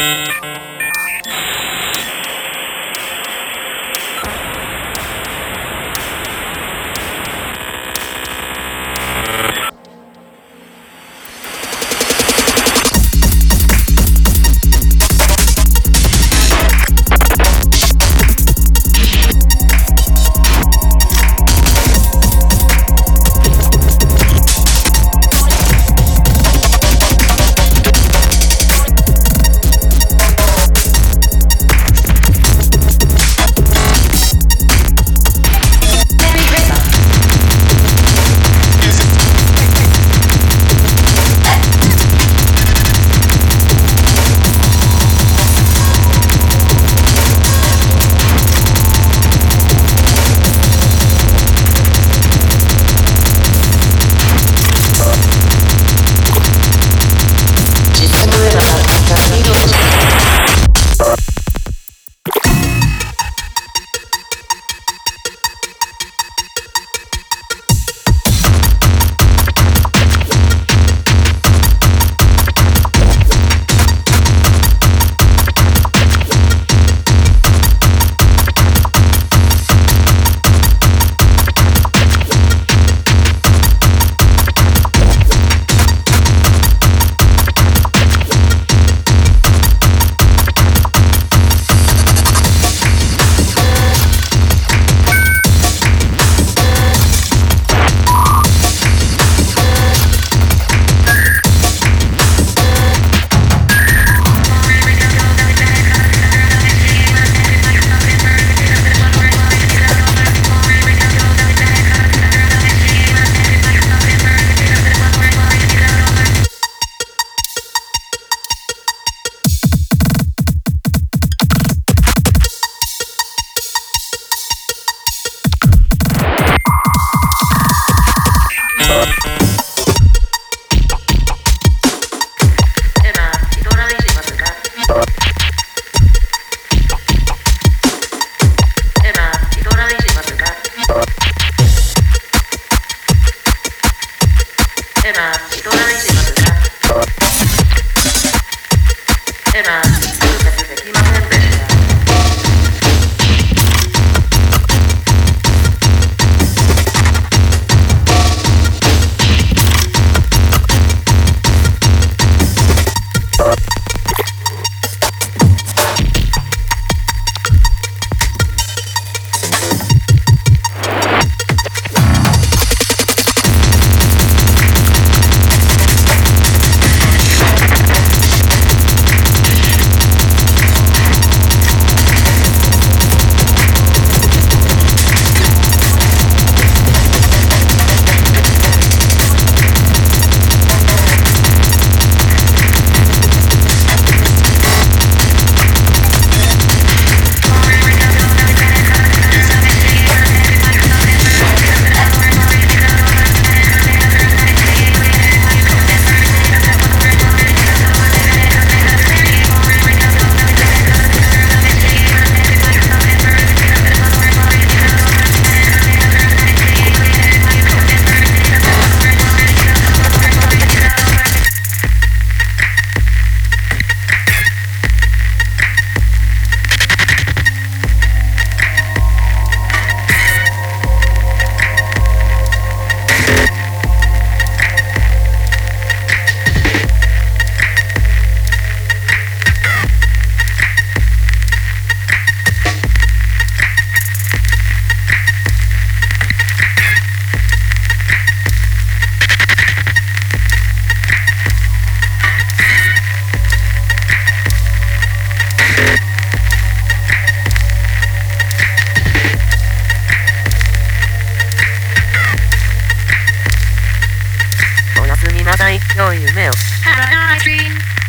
うん。Antenna. three.